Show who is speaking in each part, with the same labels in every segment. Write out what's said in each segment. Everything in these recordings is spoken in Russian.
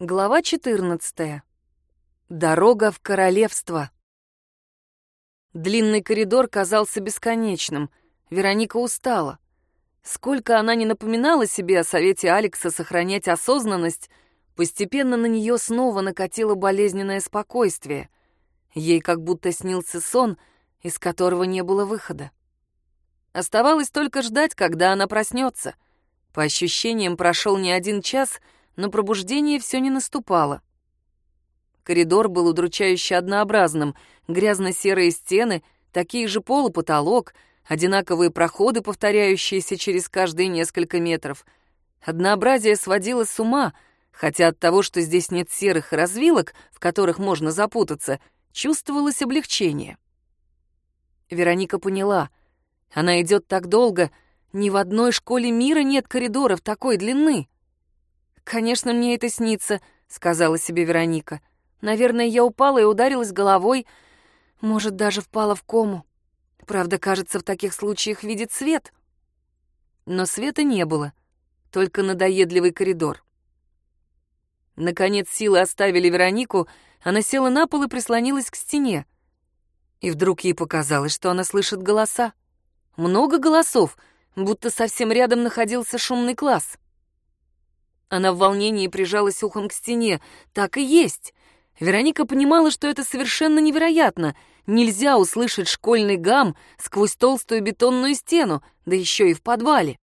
Speaker 1: Глава 14. Дорога в королевство. Длинный коридор казался бесконечным. Вероника устала. Сколько она не напоминала себе о совете Алекса сохранять осознанность, постепенно на нее снова накатило болезненное спокойствие. Ей как будто снился сон, из которого не было выхода. Оставалось только ждать, когда она проснется. По ощущениям, прошел не один час — но пробуждение все не наступало. Коридор был удручающе однообразным, грязно-серые стены, такие же пол и потолок, одинаковые проходы, повторяющиеся через каждые несколько метров. Однообразие сводило с ума, хотя от того, что здесь нет серых развилок, в которых можно запутаться, чувствовалось облегчение. Вероника поняла, она идет так долго, ни в одной школе мира нет коридоров такой длины. «Конечно, мне это снится», — сказала себе Вероника. «Наверное, я упала и ударилась головой. Может, даже впала в кому. Правда, кажется, в таких случаях видит свет». Но света не было, только надоедливый коридор. Наконец силы оставили Веронику, она села на пол и прислонилась к стене. И вдруг ей показалось, что она слышит голоса. Много голосов, будто совсем рядом находился шумный класс. Она в волнении прижалась ухом к стене. Так и есть. Вероника понимала, что это совершенно невероятно. Нельзя услышать школьный гам сквозь толстую бетонную стену, да еще и в подвале.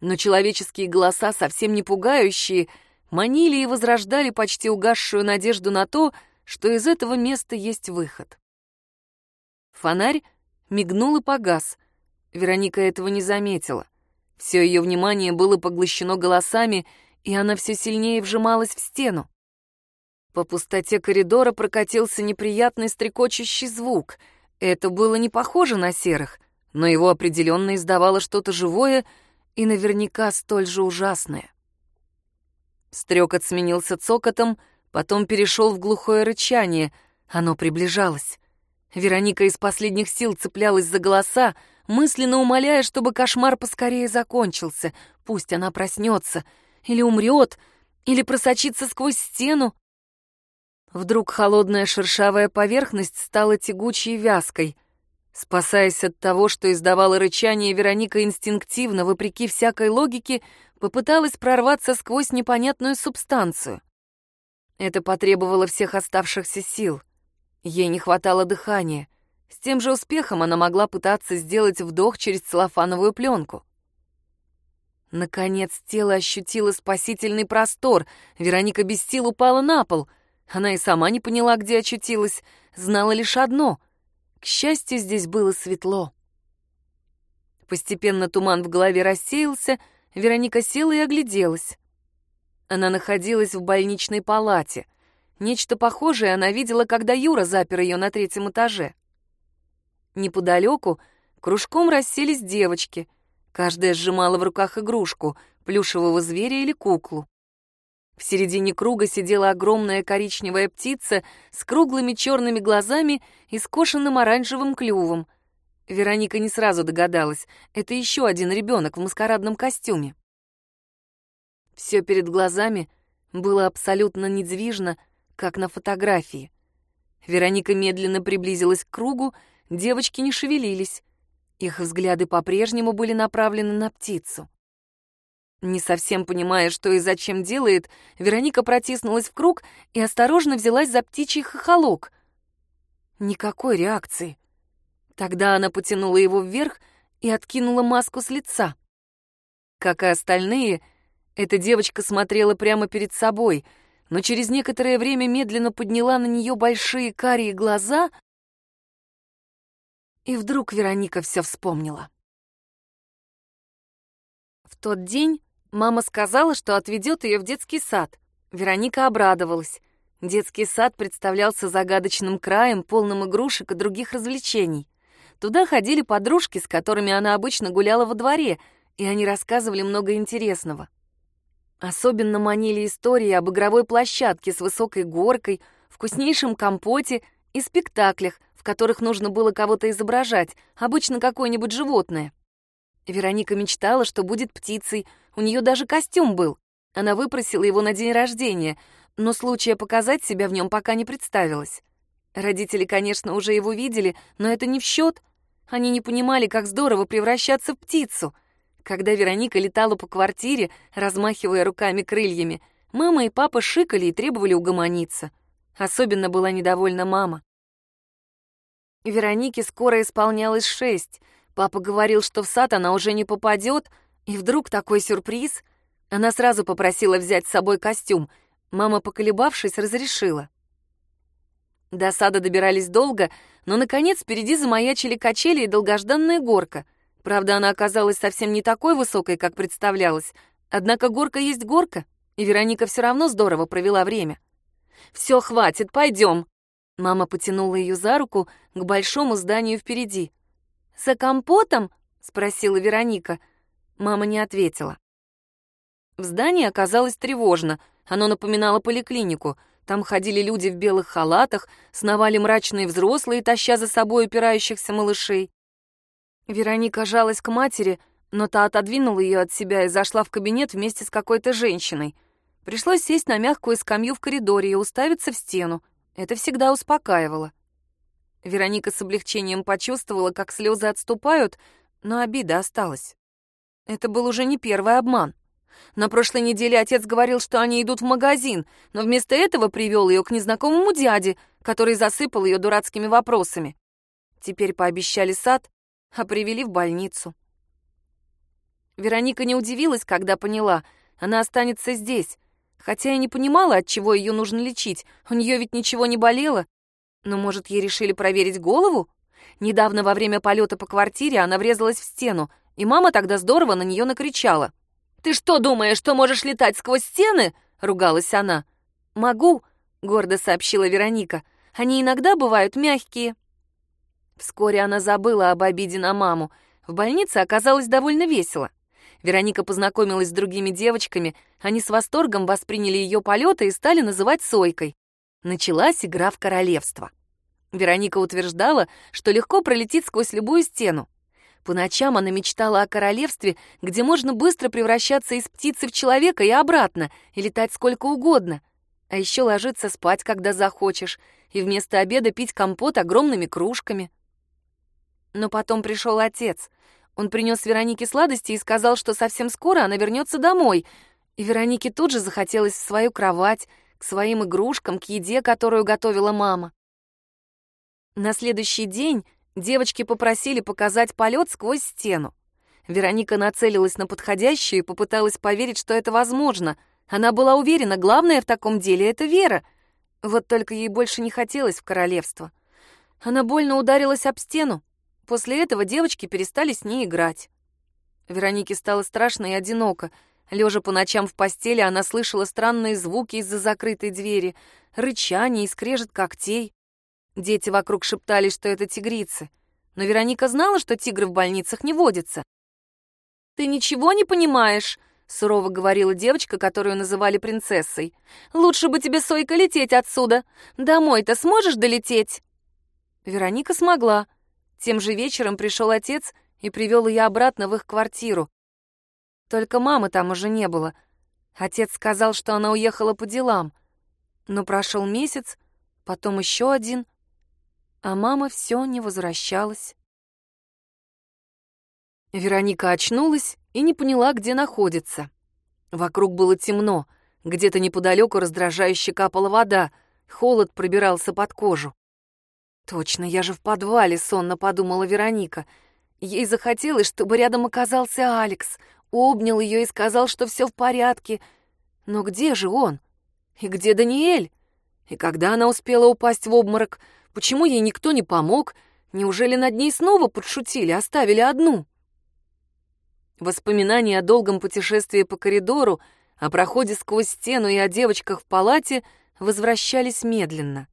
Speaker 1: Но человеческие голоса, совсем не пугающие, манили и возрождали почти угасшую надежду на то, что из этого места есть выход. Фонарь мигнул и погас. Вероника этого не заметила. Все ее внимание было поглощено голосами, и она все сильнее вжималась в стену. По пустоте коридора прокатился неприятный стрекочущий звук. Это было не похоже на серых, но его определенно издавало что-то живое и наверняка столь же ужасное. Стрекот сменился цокотом, потом перешел в глухое рычание. Оно приближалось. Вероника из последних сил цеплялась за голоса, мысленно умоляя, чтобы кошмар поскорее закончился. Пусть она проснется — или умрет, или просочится сквозь стену. Вдруг холодная шершавая поверхность стала тягучей и вязкой. Спасаясь от того, что издавало рычание, Вероника инстинктивно, вопреки всякой логике, попыталась прорваться сквозь непонятную субстанцию. Это потребовало всех оставшихся сил. Ей не хватало дыхания. С тем же успехом она могла пытаться сделать вдох через целлофановую пленку. Наконец тело ощутило спасительный простор. Вероника без сил упала на пол. Она и сама не поняла, где очутилась. Знала лишь одно. К счастью, здесь было светло. Постепенно туман в голове рассеялся, Вероника села и огляделась. Она находилась в больничной палате. Нечто похожее она видела, когда Юра запер ее на третьем этаже. Неподалеку кружком расселись девочки — Каждая сжимала в руках игрушку, плюшевого зверя или куклу. В середине круга сидела огромная коричневая птица с круглыми черными глазами и скошенным оранжевым клювом. Вероника не сразу догадалась, это еще один ребенок в маскарадном костюме. Все перед глазами было абсолютно недвижно, как на фотографии. Вероника медленно приблизилась к кругу, девочки не шевелились. Их взгляды по-прежнему были направлены на птицу. Не совсем понимая, что и зачем делает, Вероника протиснулась в круг и осторожно взялась за птичий хохолок. Никакой реакции. Тогда она потянула его вверх и откинула маску с лица. Как и остальные, эта девочка смотрела прямо перед собой, но через некоторое время медленно подняла на нее большие карие глаза — и вдруг Вероника все вспомнила. В тот день мама сказала, что отведет ее в детский сад. Вероника обрадовалась. Детский сад представлялся загадочным краем, полным игрушек и других развлечений. Туда ходили подружки, с которыми она обычно гуляла во дворе, и они рассказывали много интересного. Особенно манили истории об игровой площадке с высокой горкой, вкуснейшем компоте и спектаклях, в которых нужно было кого-то изображать, обычно какое-нибудь животное. Вероника мечтала, что будет птицей, у нее даже костюм был. Она выпросила его на день рождения, но случая показать себя в нем пока не представилось. Родители, конечно, уже его видели, но это не в счет. Они не понимали, как здорово превращаться в птицу. Когда Вероника летала по квартире, размахивая руками-крыльями, мама и папа шикали и требовали угомониться. Особенно была недовольна мама. Веронике скоро исполнялось шесть. Папа говорил, что в сад она уже не попадет, и вдруг такой сюрприз. Она сразу попросила взять с собой костюм. Мама, поколебавшись, разрешила. До сада добирались долго, но, наконец, впереди замаячили качели и долгожданная горка. Правда, она оказалась совсем не такой высокой, как представлялось. Однако горка есть горка, и Вероника все равно здорово провела время. «Все, хватит, пойдем!» Мама потянула ее за руку к большому зданию впереди. «За компотом?» — спросила Вероника. Мама не ответила. В здании оказалось тревожно. Оно напоминало поликлинику. Там ходили люди в белых халатах, сновали мрачные взрослые, таща за собой упирающихся малышей. Вероника жалась к матери, но та отодвинула ее от себя и зашла в кабинет вместе с какой-то женщиной. Пришлось сесть на мягкую скамью в коридоре и уставиться в стену. Это всегда успокаивало. Вероника с облегчением почувствовала, как слезы отступают, но обида осталась. Это был уже не первый обман. На прошлой неделе отец говорил, что они идут в магазин, но вместо этого привел ее к незнакомому дяде, который засыпал ее дурацкими вопросами. Теперь пообещали сад, а привели в больницу. Вероника не удивилась, когда поняла, она останется здесь, хотя и не понимала, от чего ее нужно лечить, у нее ведь ничего не болело. Но, может, ей решили проверить голову? Недавно во время полета по квартире она врезалась в стену, и мама тогда здорово на нее накричала. «Ты что думаешь, что можешь летать сквозь стены?» — ругалась она. «Могу», — гордо сообщила Вероника. «Они иногда бывают мягкие». Вскоре она забыла об обиде на маму. В больнице оказалось довольно весело. Вероника познакомилась с другими девочками, они с восторгом восприняли ее полеты и стали называть Сойкой. Началась игра в королевство. Вероника утверждала, что легко пролетит сквозь любую стену. По ночам она мечтала о королевстве, где можно быстро превращаться из птицы в человека и обратно, и летать сколько угодно. А еще ложиться спать, когда захочешь, и вместо обеда пить компот огромными кружками. Но потом пришел отец — он принес Веронике сладости и сказал, что совсем скоро она вернется домой. И Веронике тут же захотелось в свою кровать, к своим игрушкам, к еде, которую готовила мама. На следующий день девочки попросили показать полет сквозь стену. Вероника нацелилась на подходящую и попыталась поверить, что это возможно. Она была уверена, главное в таком деле — это вера. Вот только ей больше не хотелось в королевство. Она больно ударилась об стену, После этого девочки перестали с ней играть. Веронике стало страшно и одиноко. Лежа по ночам в постели, она слышала странные звуки из-за закрытой двери, рычание и скрежет когтей. Дети вокруг шептались, что это тигрицы. Но Вероника знала, что тигры в больницах не водятся. «Ты ничего не понимаешь?» — сурово говорила девочка, которую называли принцессой. «Лучше бы тебе, Сойка, лететь отсюда. Домой-то сможешь долететь?» Вероника смогла. Тем же вечером пришел отец и привел ее обратно в их квартиру. Только мамы там уже не было. Отец сказал, что она уехала по делам. Но прошел месяц, потом еще один, а мама все не возвращалась. Вероника очнулась и не поняла, где находится. Вокруг было темно, где-то неподалеку раздражающе капала вода, холод пробирался под кожу. «Точно, я же в подвале», — сонно подумала Вероника. Ей захотелось, чтобы рядом оказался Алекс, обнял ее и сказал, что все в порядке. Но где же он? И где Даниэль? И когда она успела упасть в обморок? Почему ей никто не помог? Неужели над ней снова подшутили, оставили одну? Воспоминания о долгом путешествии по коридору, о проходе сквозь стену и о девочках в палате возвращались медленно.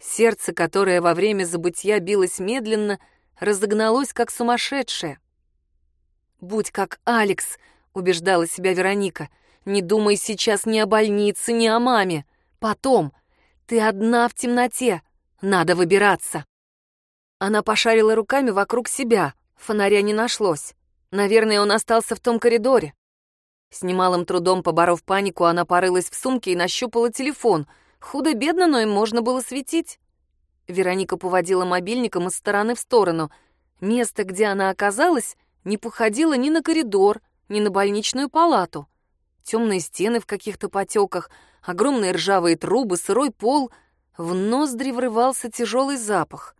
Speaker 1: Сердце, которое во время забытья билось медленно, разогналось как сумасшедшее. «Будь как Алекс», — убеждала себя Вероника. «Не думай сейчас ни о больнице, ни о маме. Потом. Ты одна в темноте. Надо выбираться». Она пошарила руками вокруг себя. Фонаря не нашлось. Наверное, он остался в том коридоре. С немалым трудом поборов панику, она порылась в сумке и нащупала телефон. Худо-бедно, но им можно было светить. Вероника поводила мобильником из стороны в сторону. Место, где она оказалась, не походило ни на коридор, ни на больничную палату. Темные стены в каких-то потеках, огромные ржавые трубы, сырой пол. В ноздри врывался тяжелый запах.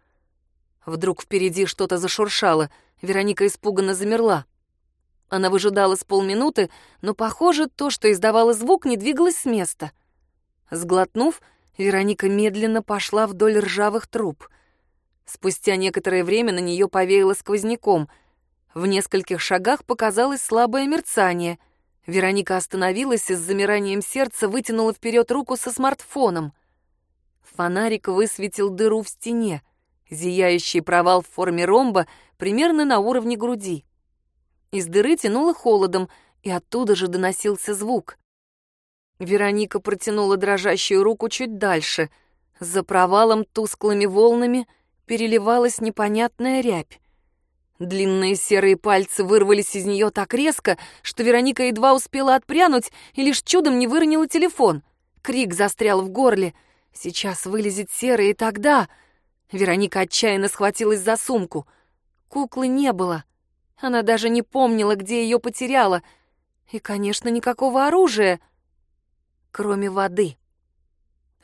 Speaker 1: Вдруг впереди что-то зашуршало. Вероника испуганно замерла. Она выжидала с полминуты, но, похоже, то, что издавало звук, не двигалось с места. Сглотнув, Вероника медленно пошла вдоль ржавых труб. Спустя некоторое время на нее повеяло сквозняком. В нескольких шагах показалось слабое мерцание. Вероника остановилась и с замиранием сердца вытянула вперед руку со смартфоном. Фонарик высветил дыру в стене, зияющий провал в форме ромба примерно на уровне груди. Из дыры тянуло холодом, и оттуда же доносился звук. Вероника протянула дрожащую руку чуть дальше. За провалом тусклыми волнами переливалась непонятная рябь. Длинные серые пальцы вырвались из нее так резко, что Вероника едва успела отпрянуть и лишь чудом не выронила телефон. Крик застрял в горле. Сейчас вылезет серый, и тогда... Вероника отчаянно схватилась за сумку. Куклы не было. Она даже не помнила, где ее потеряла. И, конечно, никакого оружия кроме воды.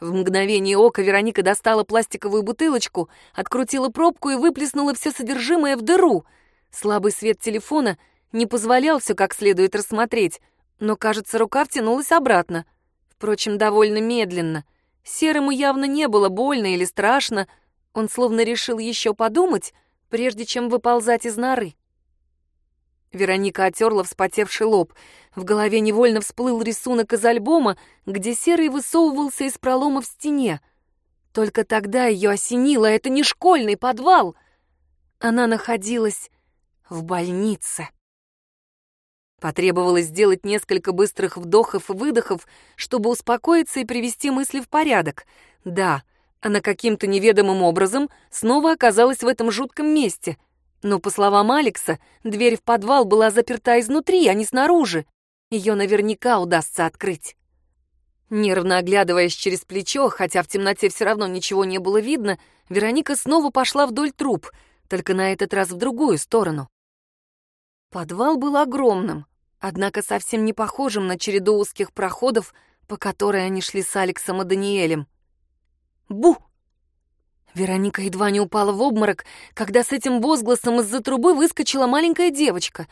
Speaker 1: В мгновение ока Вероника достала пластиковую бутылочку, открутила пробку и выплеснула все содержимое в дыру. Слабый свет телефона не позволял все как следует рассмотреть, но, кажется, рука втянулась обратно. Впрочем, довольно медленно. Серому явно не было больно или страшно. Он словно решил еще подумать, прежде чем выползать из норы. Вероника отерла вспотевший лоб. В голове невольно всплыл рисунок из альбома, где серый высовывался из пролома в стене. Только тогда ее осенило, это не школьный подвал. Она находилась в больнице. Потребовалось сделать несколько быстрых вдохов и выдохов, чтобы успокоиться и привести мысли в порядок. Да, она каким-то неведомым образом снова оказалась в этом жутком месте — но, по словам Алекса, дверь в подвал была заперта изнутри, а не снаружи. Ее наверняка удастся открыть. Нервно оглядываясь через плечо, хотя в темноте все равно ничего не было видно, Вероника снова пошла вдоль труб, только на этот раз в другую сторону. Подвал был огромным, однако совсем не похожим на череду узких проходов, по которой они шли с Алексом и Даниэлем. «Бу!» Вероника едва не упала в обморок, когда с этим возгласом из-за трубы выскочила маленькая девочка.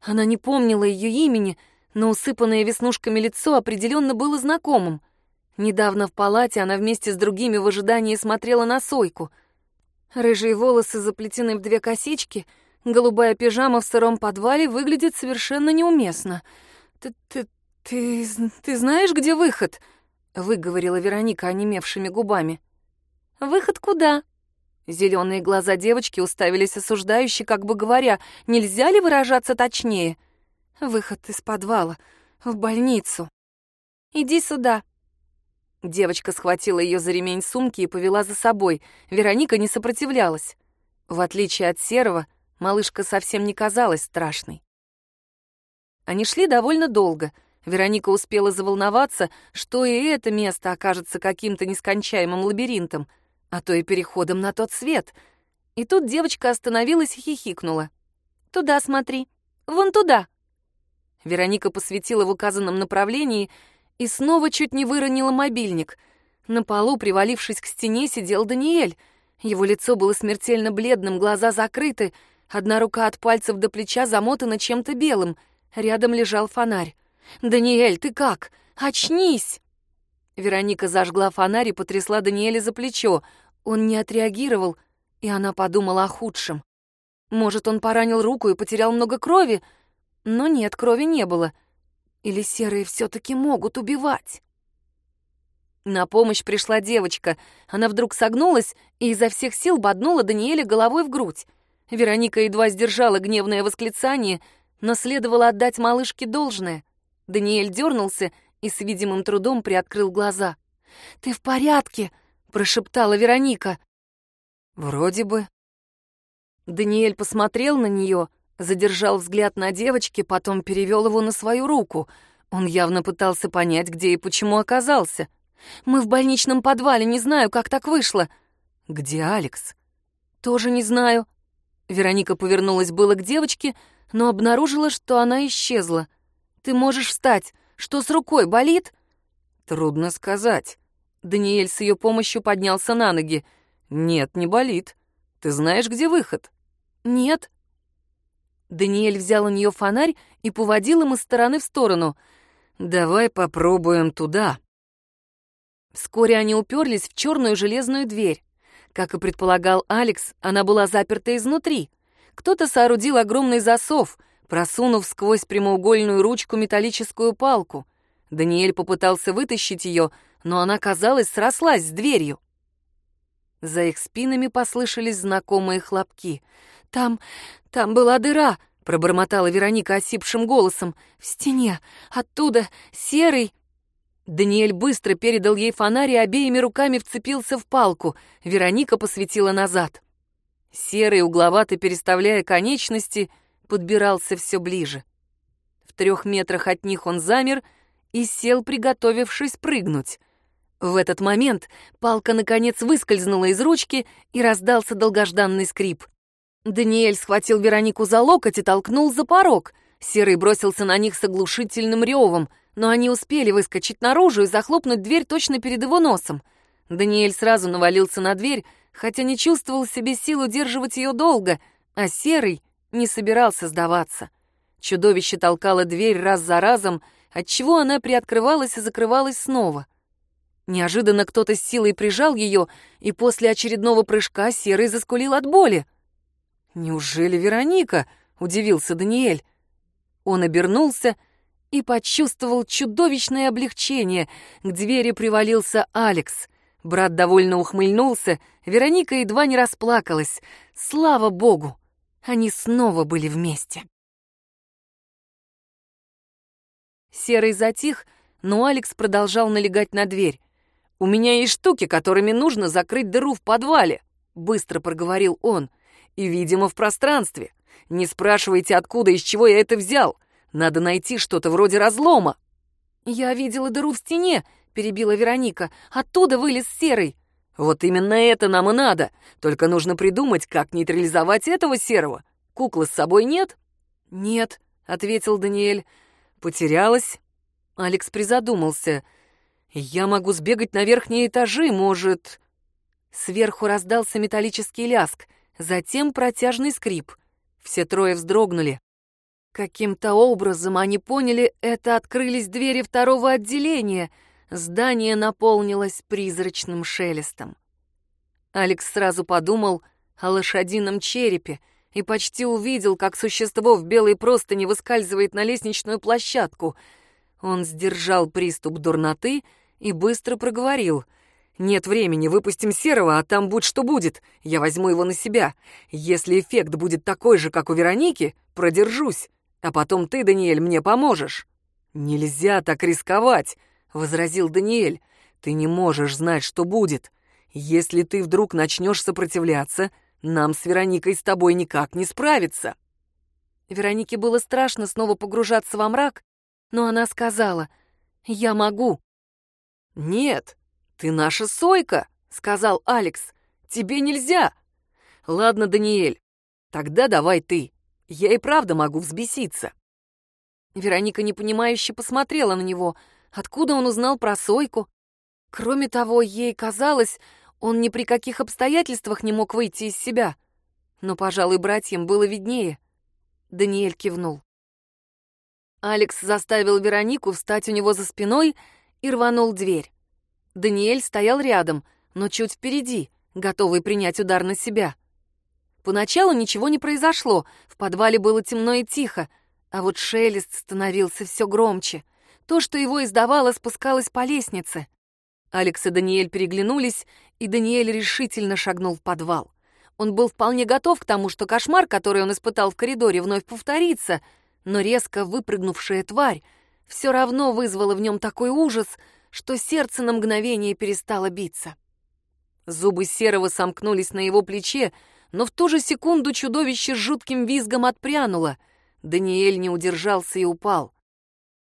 Speaker 1: Она не помнила ее имени, но усыпанное веснушками лицо определенно было знакомым. Недавно в палате она вместе с другими в ожидании смотрела на Сойку. Рыжие волосы заплетены в две косички, голубая пижама в сыром подвале выглядит совершенно неуместно. «Ты, ты, ты, ты знаешь, где выход?» — выговорила Вероника онемевшими губами. «Выход куда?» Зеленые глаза девочки уставились осуждающе, как бы говоря, нельзя ли выражаться точнее? «Выход из подвала, в больницу. Иди сюда». Девочка схватила ее за ремень сумки и повела за собой. Вероника не сопротивлялась. В отличие от Серого, малышка совсем не казалась страшной. Они шли довольно долго. Вероника успела заволноваться, что и это место окажется каким-то нескончаемым лабиринтом — а то и переходом на тот свет. И тут девочка остановилась и хихикнула. «Туда смотри, вон туда». Вероника посветила в указанном направлении и снова чуть не выронила мобильник. На полу, привалившись к стене, сидел Даниэль. Его лицо было смертельно бледным, глаза закрыты, одна рука от пальцев до плеча замотана чем-то белым. Рядом лежал фонарь. «Даниэль, ты как? Очнись!» Вероника зажгла фонарь и потрясла Даниэля за плечо. Он не отреагировал, и она подумала о худшем. Может, он поранил руку и потерял много крови? Но нет, крови не было. Или серые все-таки могут убивать? На помощь пришла девочка. Она вдруг согнулась и изо всех сил боднула Даниэля головой в грудь. Вероника едва сдержала гневное восклицание, но следовало отдать малышке должное. Даниэль дернулся и с видимым трудом приоткрыл глаза. «Ты в порядке?» — прошептала Вероника. «Вроде бы». Даниэль посмотрел на нее, Задержал взгляд на девочке, потом перевел его на свою руку. Он явно пытался понять, где и почему оказался. «Мы в больничном подвале, не знаю, как так вышло». «Где Алекс?» «Тоже не знаю». Вероника повернулась было к девочке, но обнаружила, что она исчезла. «Ты можешь встать. Что с рукой, болит?»
Speaker 2: «Трудно сказать». Даниэль с ее помощью поднялся на ноги. «Нет, не болит. Ты знаешь, где выход?»
Speaker 1: «Нет». Даниэль взял у нее фонарь и поводил им из стороны в сторону.
Speaker 2: «Давай попробуем туда».
Speaker 1: Вскоре они уперлись в черную железную дверь. Как и предполагал Алекс, она была заперта изнутри. Кто-то соорудил огромный засов, просунув сквозь прямоугольную ручку металлическую палку. Даниэль попытался вытащить ее, но она, казалось, срослась с дверью. За их спинами послышались знакомые хлопки. «Там... там была дыра», — пробормотала Вероника осипшим голосом. «В стене. Оттуда. Серый...» Даниэль быстро передал ей фонарь и обеими руками вцепился в палку. Вероника посветила назад. Серый, угловато переставляя конечности, подбирался все ближе. В трех метрах от них он замер и сел, приготовившись прыгнуть. В этот момент палка наконец выскользнула из ручки и раздался долгожданный скрип. Даниэль схватил Веронику за локоть и толкнул за порог. Серый бросился на них с оглушительным ревом, но они успели выскочить наружу и захлопнуть дверь точно перед его носом. Даниэль сразу навалился на дверь, хотя не чувствовал в себе сил удерживать ее долго, а Серый не собирался сдаваться. Чудовище толкало дверь раз за разом, отчего она приоткрывалась и закрывалась снова — Неожиданно кто-то с силой прижал ее, и после очередного прыжка Серый заскулил от боли. «Неужели Вероника?» — удивился Даниэль. Он обернулся и почувствовал чудовищное облегчение. К двери привалился Алекс. Брат довольно ухмыльнулся, Вероника едва не расплакалась. Слава богу, они снова были вместе. Серый затих, но Алекс продолжал налегать на дверь. «У меня есть штуки, которыми нужно закрыть дыру в подвале», — быстро проговорил он. «И, видимо, в пространстве. Не спрашивайте, откуда и из чего я это взял. Надо найти что-то вроде разлома». «Я видела дыру в стене», — перебила Вероника. «Оттуда вылез серый». «Вот именно это нам и надо. Только нужно придумать, как нейтрализовать этого серого. Куклы с собой нет?» «Нет», — ответил Даниэль. «Потерялась?» Алекс призадумался — «Я могу сбегать на верхние этажи, может...» Сверху раздался металлический ляск, затем протяжный скрип. Все трое вздрогнули. Каким-то образом они поняли, это открылись двери второго отделения. Здание наполнилось призрачным шелестом. Алекс сразу подумал о лошадином черепе и почти увидел, как существо в белой простыне выскальзывает на лестничную площадку. Он сдержал приступ дурноты и быстро проговорил. «Нет времени, выпустим Серого, а там будь что будет. Я возьму его на себя. Если эффект будет такой же, как у Вероники, продержусь. А потом ты, Даниэль, мне поможешь». «Нельзя так рисковать», — возразил Даниэль. «Ты не можешь знать, что будет. Если ты вдруг начнешь сопротивляться, нам с Вероникой с тобой никак не справиться». Веронике было страшно снова погружаться во мрак, но она сказала, «Я могу». «Нет, ты наша сойка», — сказал Алекс. «Тебе нельзя». «Ладно, Даниэль, тогда давай ты. Я и правда могу взбеситься». Вероника непонимающе посмотрела на него. Откуда он узнал про сойку? Кроме того, ей казалось, он ни при каких обстоятельствах не мог выйти из себя. Но, пожалуй, братьям было виднее. Даниэль кивнул. Алекс заставил Веронику встать у него за спиной и рванул дверь. Даниэль стоял рядом, но чуть впереди, готовый принять удар на себя. Поначалу ничего не произошло, в подвале было темно и тихо, а вот шелест становился все громче. То, что его издавало, спускалось по лестнице. Алекс и Даниэль переглянулись, и Даниэль решительно шагнул в подвал. Он был вполне готов к тому, что кошмар, который он испытал в коридоре, вновь повторится, но резко выпрыгнувшая тварь все равно вызвала в нем такой ужас, что сердце на мгновение перестало биться. Зубы Серого сомкнулись на его плече, но в ту же секунду чудовище с жутким визгом отпрянуло. Даниэль не удержался и упал.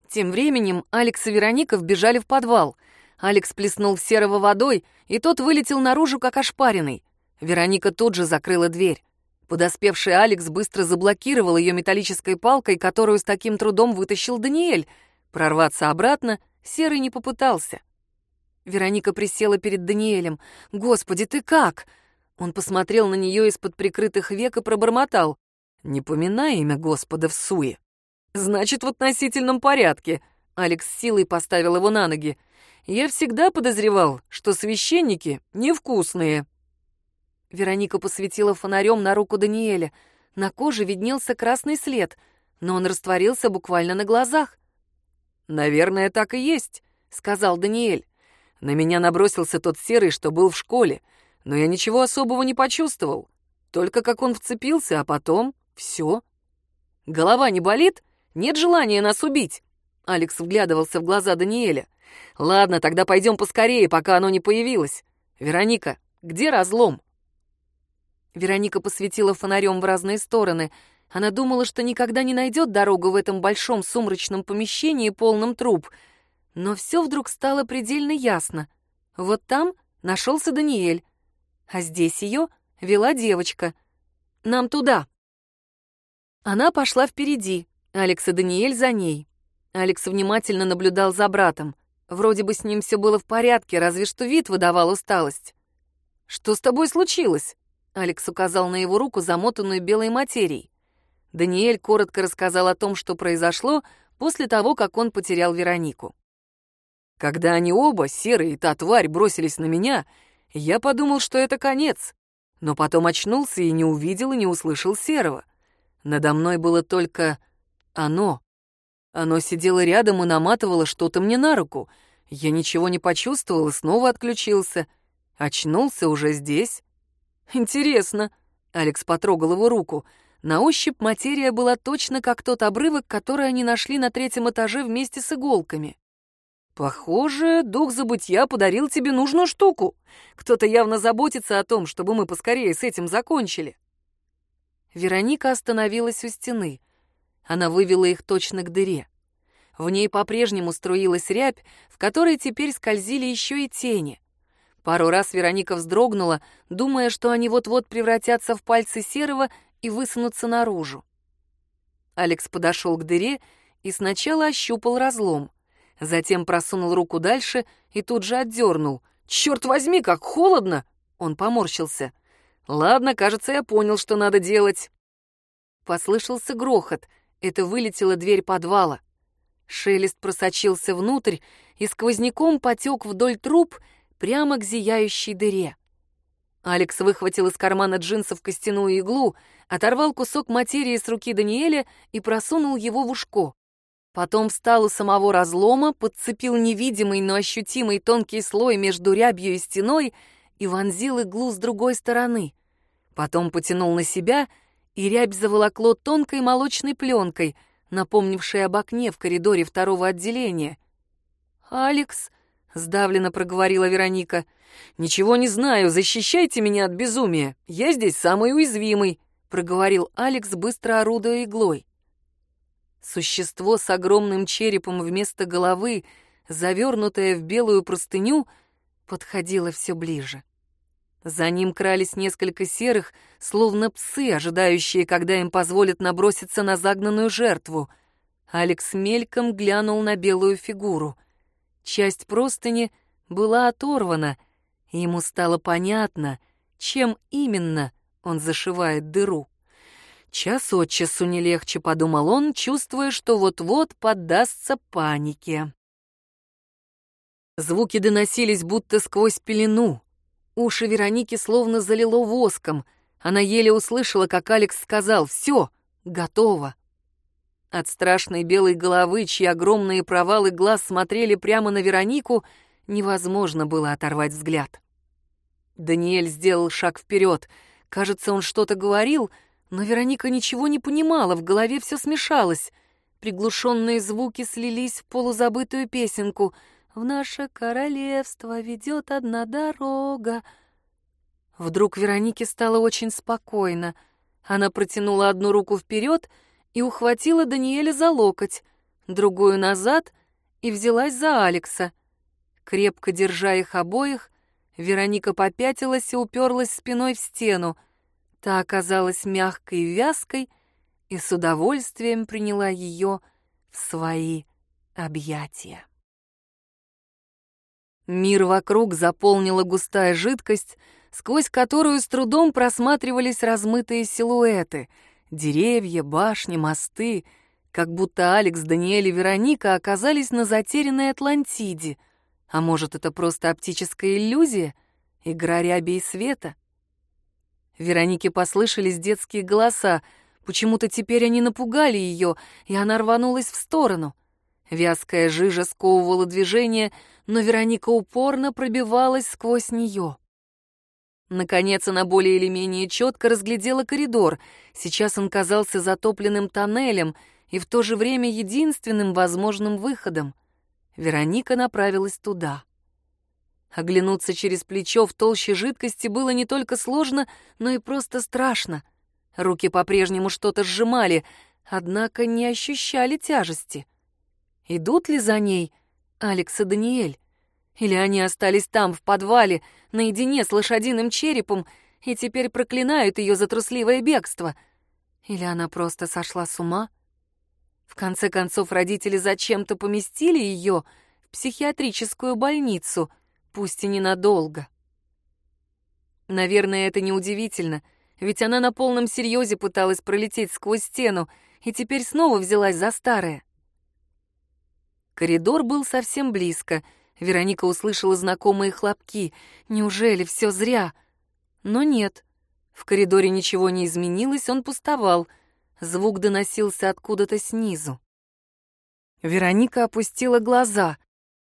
Speaker 1: Тем временем Алекс и Вероника вбежали в подвал. Алекс плеснул серого водой, и тот вылетел наружу, как ошпаренный. Вероника тут же закрыла дверь. Подоспевший Алекс быстро заблокировал ее металлической палкой, которую с таким трудом вытащил Даниэль. Прорваться обратно Серый не попытался. Вероника присела перед Даниэлем. «Господи, ты как?» Он посмотрел на нее из-под прикрытых век и пробормотал. «Не поминай имя Господа в суе». «Значит, в относительном порядке». Алекс силой поставил его на ноги. «Я всегда подозревал, что священники невкусные». Вероника посветила фонарем на руку Даниэля. На коже виднелся красный след, но он растворился буквально на глазах. «Наверное, так и есть», — сказал Даниэль. На меня набросился тот серый, что был в школе, но я ничего особого не почувствовал. Только как он вцепился, а потом все. Голова не болит? Нет желания нас убить? Алекс вглядывался в глаза Даниэля. Ладно, тогда пойдем поскорее, пока оно не появилось. Вероника, где разлом? Вероника посветила фонарем в разные стороны. Она думала, что никогда не найдет дорогу в этом большом сумрачном помещении, полном труб — но все вдруг стало предельно ясно. Вот там нашелся Даниэль, а здесь ее вела девочка. Нам туда. Она пошла впереди, Алекс и Даниэль за ней. Алекс внимательно наблюдал за братом. Вроде бы с ним все было в порядке, разве что вид выдавал усталость. «Что с тобой случилось?» Алекс указал на его руку, замотанную белой материей. Даниэль коротко рассказал о том, что произошло после того, как он потерял Веронику. Когда они оба, Серый и та тварь, бросились на меня, я подумал, что это конец. Но потом очнулся и не увидел и не услышал Серого. Надо мной было только оно. Оно сидело рядом и наматывало что-то мне на руку. Я ничего не почувствовал и снова отключился. Очнулся уже здесь. Интересно. Алекс потрогал его руку. На ощупь материя была точно как тот обрывок, который они нашли на третьем этаже вместе с иголками. «Похоже, дух забытья подарил тебе нужную штуку. Кто-то явно заботится о том, чтобы мы поскорее с этим закончили». Вероника остановилась у стены. Она вывела их точно к дыре. В ней по-прежнему струилась рябь, в которой теперь скользили еще и тени. Пару раз Вероника вздрогнула, думая, что они вот-вот превратятся в пальцы серого и высунутся наружу. Алекс подошел к дыре и сначала ощупал разлом. Затем просунул руку дальше и тут же отдернул. «Черт возьми, как холодно!» Он поморщился. «Ладно, кажется, я понял, что надо делать». Послышался грохот. Это вылетела дверь подвала. Шелест просочился внутрь и сквозняком потек вдоль труб прямо к зияющей дыре. Алекс выхватил из кармана джинсов костяную иглу, оторвал кусок материи с руки Даниэля и просунул его в ушко. Потом встал у самого разлома, подцепил невидимый, но ощутимый тонкий слой между рябью и стеной и вонзил иглу с другой стороны. Потом потянул на себя, и рябь заволокло тонкой молочной пленкой, напомнившей об окне в коридоре второго отделения. «Алекс», — сдавленно проговорила Вероника, — «ничего не знаю, защищайте меня от безумия, я здесь самый уязвимый», — проговорил Алекс, быстро орудуя иглой. Существо с огромным черепом вместо головы, завернутое в белую простыню, подходило все ближе. За ним крались несколько серых, словно псы, ожидающие, когда им позволят наброситься на загнанную жертву. Алекс мельком глянул на белую фигуру. Часть простыни была оторвана, и ему стало понятно, чем именно он зашивает дыру. Час от часу не легче, подумал он, чувствуя, что вот-вот поддастся панике. Звуки доносились будто сквозь пелену. Уши Вероники словно залило воском. Она еле услышала, как Алекс сказал «Все, готово». От страшной белой головы, чьи огромные провалы глаз смотрели прямо на Веронику, невозможно было оторвать взгляд. Даниэль сделал шаг вперед. Кажется, он что-то говорил — но Вероника ничего не понимала, в голове все смешалось. Приглушенные звуки слились в полузабытую песенку «В наше королевство ведет одна дорога». Вдруг Веронике стало очень спокойно. Она протянула одну руку вперед и ухватила Даниэля за локоть, другую назад и взялась за Алекса. Крепко держа их обоих, Вероника попятилась и уперлась спиной в стену. Та оказалась мягкой и вязкой, и с удовольствием приняла ее в свои объятия. Мир вокруг заполнила густая жидкость, сквозь которую с трудом просматривались размытые силуэты — деревья, башни, мосты, как будто Алекс, Даниэль и Вероника оказались на затерянной Атлантиде. А может, это просто оптическая иллюзия, игра ряби и света? Веронике послышались детские голоса, почему-то теперь они напугали ее, и она рванулась в сторону. Вязкая жижа сковывала движение, но Вероника упорно пробивалась сквозь нее. Наконец она более или менее четко разглядела коридор. Сейчас он казался затопленным тоннелем и в то же время единственным возможным выходом. Вероника направилась туда. Оглянуться через плечо в толще жидкости было не только сложно, но и просто страшно. Руки по-прежнему что-то сжимали, однако не ощущали тяжести. Идут ли за ней Алекс и Даниэль? Или они остались там, в подвале, наедине с лошадиным черепом, и теперь проклинают ее за трусливое бегство? Или она просто сошла с ума? В конце концов, родители зачем-то поместили ее в психиатрическую больницу, пусть и ненадолго. Наверное, это неудивительно, ведь она на полном серьезе пыталась пролететь сквозь стену и теперь снова взялась за старое. Коридор был совсем близко — Вероника услышала знакомые хлопки. Неужели все зря? Но нет. В коридоре ничего не изменилось, он пустовал. Звук доносился откуда-то снизу. Вероника опустила глаза.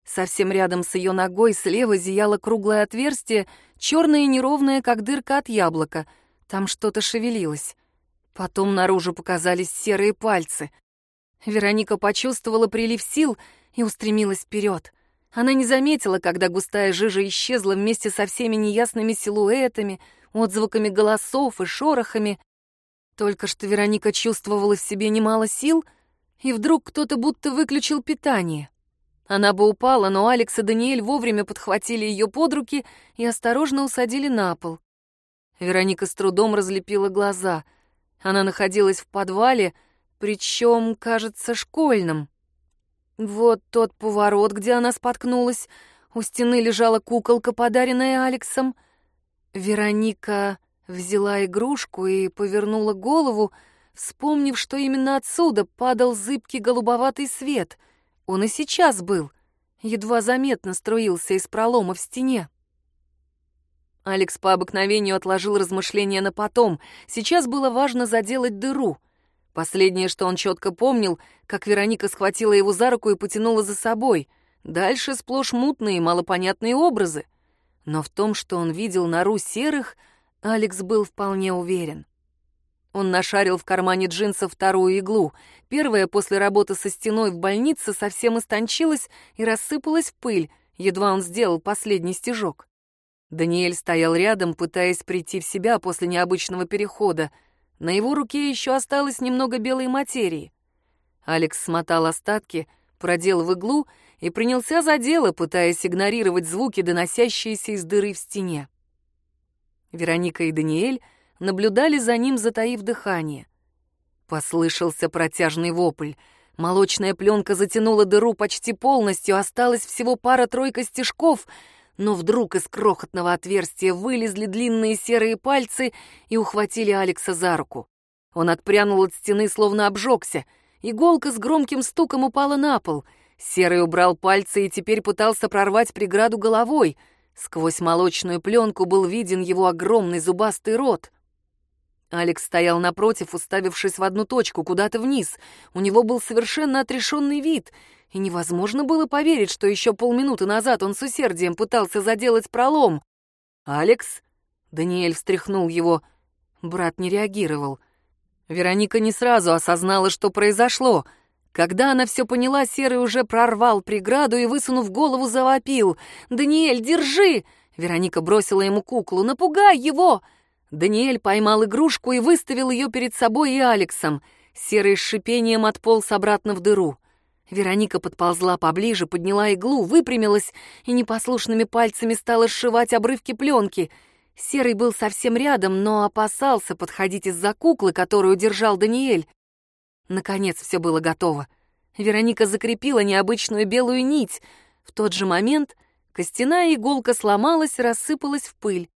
Speaker 1: Совсем рядом с ее ногой слева зияло круглое отверстие, черное и неровное, как дырка от яблока. Там что-то шевелилось. Потом наружу показались серые пальцы. Вероника почувствовала прилив сил и устремилась вперед. Она не заметила, когда густая жижа исчезла вместе со всеми неясными силуэтами, отзвуками голосов и шорохами. Только что Вероника чувствовала в себе немало сил, и вдруг кто-то будто выключил питание. Она бы упала, но Алекс и Даниэль вовремя подхватили ее под руки и осторожно усадили на пол. Вероника с трудом разлепила глаза. Она находилась в подвале, причем, кажется, школьном. Вот тот поворот, где она споткнулась. У стены лежала куколка, подаренная Алексом. Вероника взяла игрушку и повернула голову, вспомнив, что именно отсюда падал зыбкий голубоватый свет. Он и сейчас был, едва заметно струился из пролома в стене. Алекс по обыкновению отложил размышления на потом. Сейчас было важно заделать дыру. Последнее, что он четко помнил, как Вероника схватила его за руку и потянула за собой. Дальше сплошь мутные, малопонятные образы. Но в том, что он видел нору серых, Алекс был вполне уверен. Он нашарил в кармане джинсов вторую иглу. Первая после работы со стеной в больнице совсем истончилась и рассыпалась в пыль, едва он сделал последний стежок. Даниэль стоял рядом, пытаясь прийти в себя после необычного перехода — на его руке еще осталось немного белой материи. Алекс смотал остатки, продел в иглу и принялся за дело, пытаясь игнорировать звуки, доносящиеся из дыры в стене. Вероника и Даниэль наблюдали за ним, затаив дыхание. Послышался протяжный вопль. Молочная пленка затянула дыру почти полностью, осталось всего пара-тройка стежков — но вдруг из крохотного отверстия вылезли длинные серые пальцы и ухватили Алекса за руку. Он отпрянул от стены, словно обжегся. Иголка с громким стуком упала на пол. Серый убрал пальцы и теперь пытался прорвать преграду головой. Сквозь молочную пленку был виден его огромный зубастый рот. Алекс стоял напротив, уставившись в одну точку, куда-то вниз. У него был совершенно отрешенный вид — и невозможно было поверить, что еще полминуты назад он с усердием пытался заделать пролом. «Алекс?» — Даниэль встряхнул его. Брат не реагировал. Вероника не сразу осознала, что произошло. Когда она все поняла, Серый уже прорвал преграду и, высунув голову, завопил. «Даниэль, держи!» Вероника бросила ему куклу. «Напугай его!» Даниэль поймал игрушку и выставил ее перед собой и Алексом. Серый с шипением отполз обратно в дыру. Вероника подползла поближе, подняла иглу, выпрямилась и непослушными пальцами стала сшивать обрывки пленки. Серый был совсем рядом, но опасался подходить из-за куклы, которую держал Даниэль. Наконец все было готово. Вероника закрепила необычную белую нить. В тот же момент костяная иголка сломалась и рассыпалась в пыль.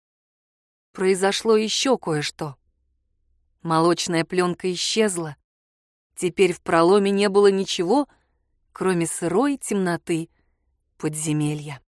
Speaker 1: Произошло еще кое-что. Молочная пленка исчезла. Теперь в проломе не было ничего, кроме сырой темноты подземелья.